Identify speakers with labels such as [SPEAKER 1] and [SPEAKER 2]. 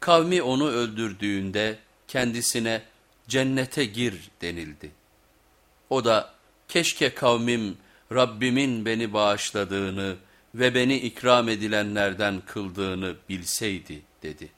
[SPEAKER 1] Kavmi onu öldürdüğünde kendisine cennete gir denildi. O da keşke kavmim Rabbimin beni bağışladığını ve beni ikram edilenlerden kıldığını bilseydi dedi.